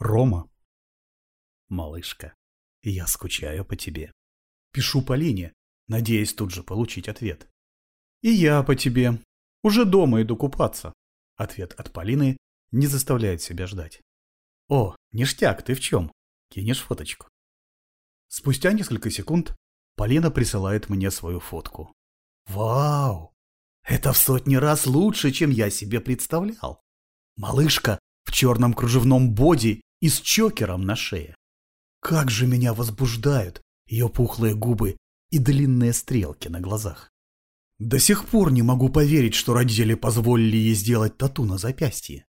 Рома. Малышка, я скучаю по тебе. Пишу Полине, надеясь тут же получить ответ. И я по тебе. Уже дома иду купаться. Ответ от Полины не заставляет себя ждать. О, ништяк, ты в чем? Кинешь фоточку. Спустя несколько секунд Полина присылает мне свою фотку. Вау! Это в сотни раз лучше, чем я себе представлял. Малышка в черном кружевном боди и с чокером на шее. Как же меня возбуждают ее пухлые губы и длинные стрелки на глазах. До сих пор не могу поверить, что родители позволили ей сделать тату на запястье.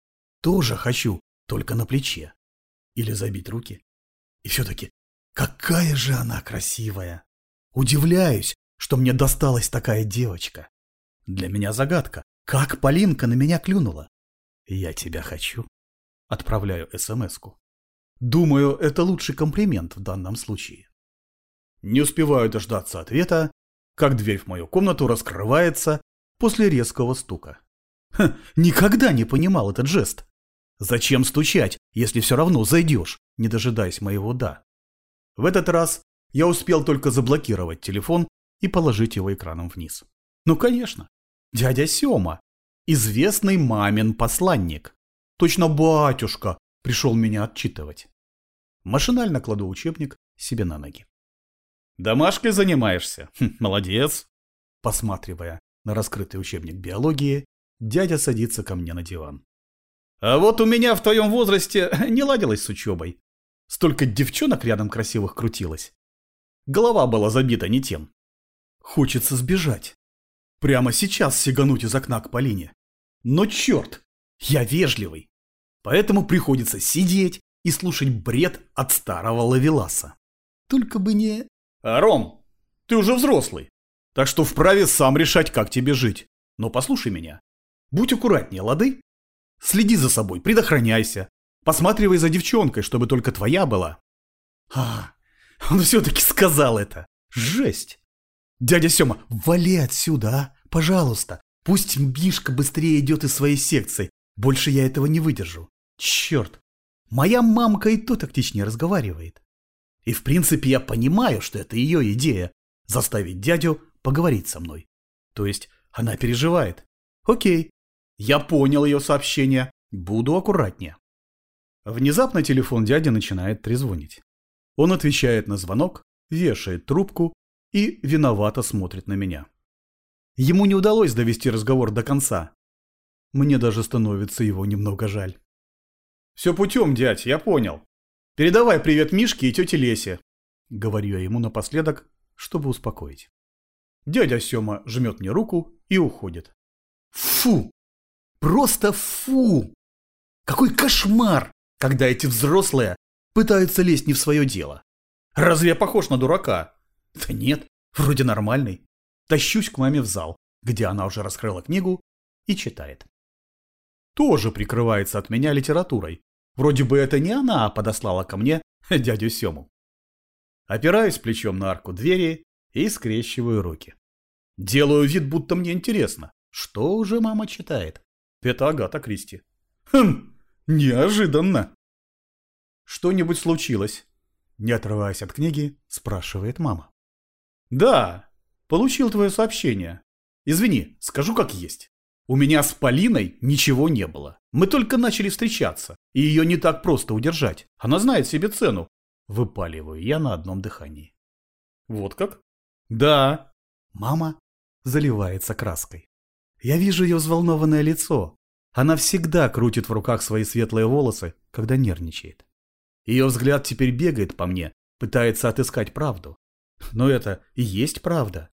Тоже хочу, только на плече. Или забить руки. И все-таки, какая же она красивая. Удивляюсь, что мне досталась такая девочка. Для меня загадка, как Полинка на меня клюнула. Я тебя хочу. Отправляю СМС-ку. Думаю, это лучший комплимент в данном случае. Не успеваю дождаться ответа, как дверь в мою комнату раскрывается после резкого стука. Ха, никогда не понимал этот жест. Зачем стучать, если все равно зайдешь, не дожидаясь моего «да»? В этот раз я успел только заблокировать телефон и положить его экраном вниз. Ну, конечно, дядя Сема, известный мамин посланник. Точно батюшка пришел меня отчитывать. Машинально кладу учебник себе на ноги. «Домашкой занимаешься? Хм, молодец!» Посматривая на раскрытый учебник биологии, дядя садится ко мне на диван. «А вот у меня в твоем возрасте не ладилось с учебой. Столько девчонок рядом красивых крутилось. Голова была забита не тем. Хочется сбежать. Прямо сейчас сигануть из окна к Полине. Но черт, я вежливый. Поэтому приходится сидеть и слушать бред от старого лавеласа. Только бы не... А, Ром, ты уже взрослый. Так что вправе сам решать, как тебе жить. Но послушай меня. Будь аккуратнее, лады? Следи за собой, предохраняйся. Посматривай за девчонкой, чтобы только твоя была. А, он все-таки сказал это. Жесть. Дядя Сема, вали отсюда, а? Пожалуйста. Пусть Мишка быстрее идет из своей секции. Больше я этого не выдержу. Черт. Моя мамка и то тактичнее разговаривает. И в принципе я понимаю, что это ее идея – заставить дядю поговорить со мной. То есть она переживает. Окей, я понял ее сообщение, буду аккуратнее. Внезапно телефон дяди начинает трезвонить. Он отвечает на звонок, вешает трубку и виновато смотрит на меня. Ему не удалось довести разговор до конца. Мне даже становится его немного жаль. «Все путем, дядь, я понял. Передавай привет Мишке и тете Лесе», — говорю я ему напоследок, чтобы успокоить. Дядя Сема жмет мне руку и уходит. Фу! Просто фу! Какой кошмар, когда эти взрослые пытаются лезть не в свое дело. Разве я похож на дурака? Да нет, вроде нормальный. Тащусь к маме в зал, где она уже раскрыла книгу и читает. Тоже прикрывается от меня литературой, Вроде бы это не она подослала ко мне дядю Сему. Опираюсь плечом на арку двери и скрещиваю руки. Делаю вид, будто мне интересно, что уже мама читает. Это Агата Кристи. Хм, неожиданно. Что-нибудь случилось? Не отрываясь от книги, спрашивает мама. Да, получил твое сообщение. Извини, скажу как есть. У меня с Полиной ничего не было. Мы только начали встречаться, и ее не так просто удержать. Она знает себе цену. Выпаливаю я на одном дыхании. Вот как? Да. Мама заливается краской. Я вижу ее взволнованное лицо. Она всегда крутит в руках свои светлые волосы, когда нервничает. Ее взгляд теперь бегает по мне, пытается отыскать правду. Но это и есть правда.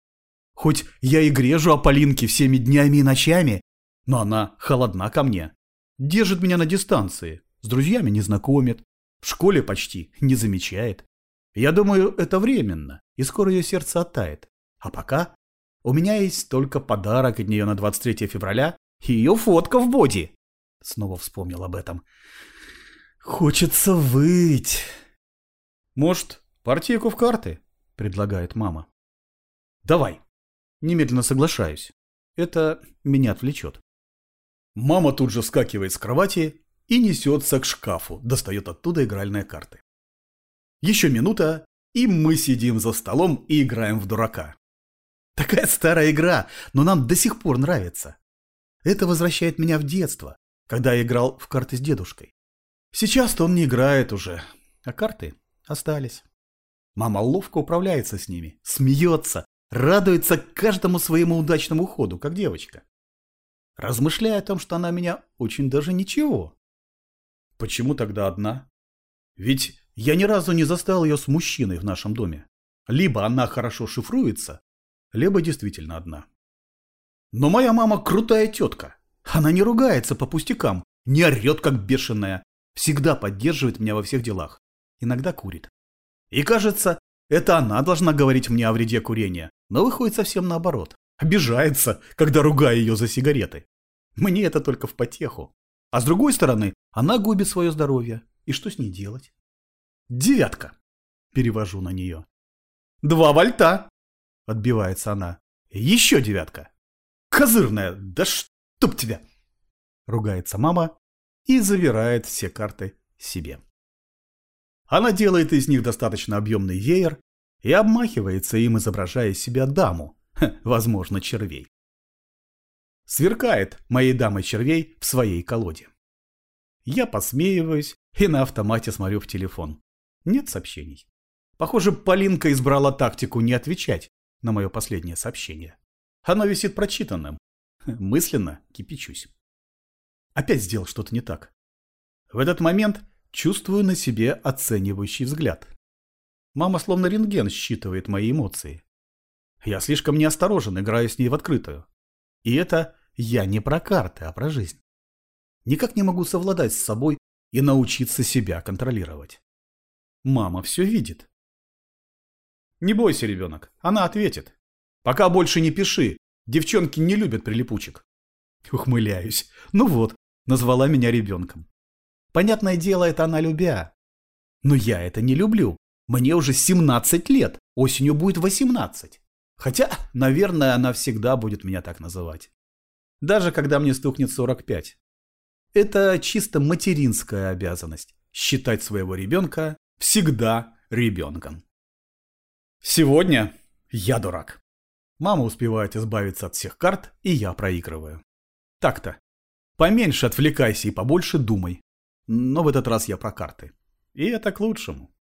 Хоть я и грежу о Полинке всеми днями и ночами, но она холодна ко мне. Держит меня на дистанции, с друзьями не знакомит, в школе почти не замечает. Я думаю, это временно, и скоро ее сердце оттает. А пока у меня есть только подарок от нее на 23 февраля и ее фотка в боди. Снова вспомнил об этом. Хочется выть. Может, партийку в карты? Предлагает мама. Давай. Немедленно соглашаюсь. Это меня отвлечет. Мама тут же вскакивает с кровати и несется к шкафу, достает оттуда игральные карты. Еще минута, и мы сидим за столом и играем в дурака. Такая старая игра, но нам до сих пор нравится. Это возвращает меня в детство, когда я играл в карты с дедушкой. Сейчас-то он не играет уже, а карты остались. Мама ловко управляется с ними, смеется, радуется каждому своему удачному ходу, как девочка. Размышляя о том, что она меня очень даже ничего. Почему тогда одна? Ведь я ни разу не застал ее с мужчиной в нашем доме. Либо она хорошо шифруется, либо действительно одна. Но моя мама крутая тетка. Она не ругается по пустякам, не орет как бешеная, всегда поддерживает меня во всех делах. Иногда курит. И кажется, это она должна говорить мне о вреде курения, но выходит совсем наоборот. Обижается, когда ругаю ее за сигареты. Мне это только в потеху. А с другой стороны, она губит свое здоровье. И что с ней делать? Девятка. Перевожу на нее. Два вольта. Отбивается она. Еще девятка. Козырная, да чтоб тебя. Ругается мама и завирает все карты себе. Она делает из них достаточно объемный веер и обмахивается им, изображая из себя даму, возможно, червей. Сверкает моей дамой червей в своей колоде. Я посмеиваюсь и на автомате смотрю в телефон. Нет сообщений. Похоже, Полинка избрала тактику не отвечать на мое последнее сообщение. Оно висит прочитанным. Мысленно кипячусь. Опять сделал что-то не так. В этот момент Чувствую на себе оценивающий взгляд. Мама словно рентген считывает мои эмоции. Я слишком неосторожен, играю с ней в открытую. И это я не про карты, а про жизнь. Никак не могу совладать с собой и научиться себя контролировать. Мама все видит. Не бойся, ребенок, она ответит. Пока больше не пиши, девчонки не любят прилипучек. Ухмыляюсь. Ну вот, назвала меня ребенком. Понятное дело, это она любя. Но я это не люблю. Мне уже 17 лет, осенью будет 18. Хотя, наверное, она всегда будет меня так называть. Даже когда мне стукнет 45. Это чисто материнская обязанность – считать своего ребенка всегда ребенком. Сегодня я дурак. Мама успевает избавиться от всех карт, и я проигрываю. Так-то. Поменьше отвлекайся и побольше думай. Но в этот раз я про карты. И это к лучшему.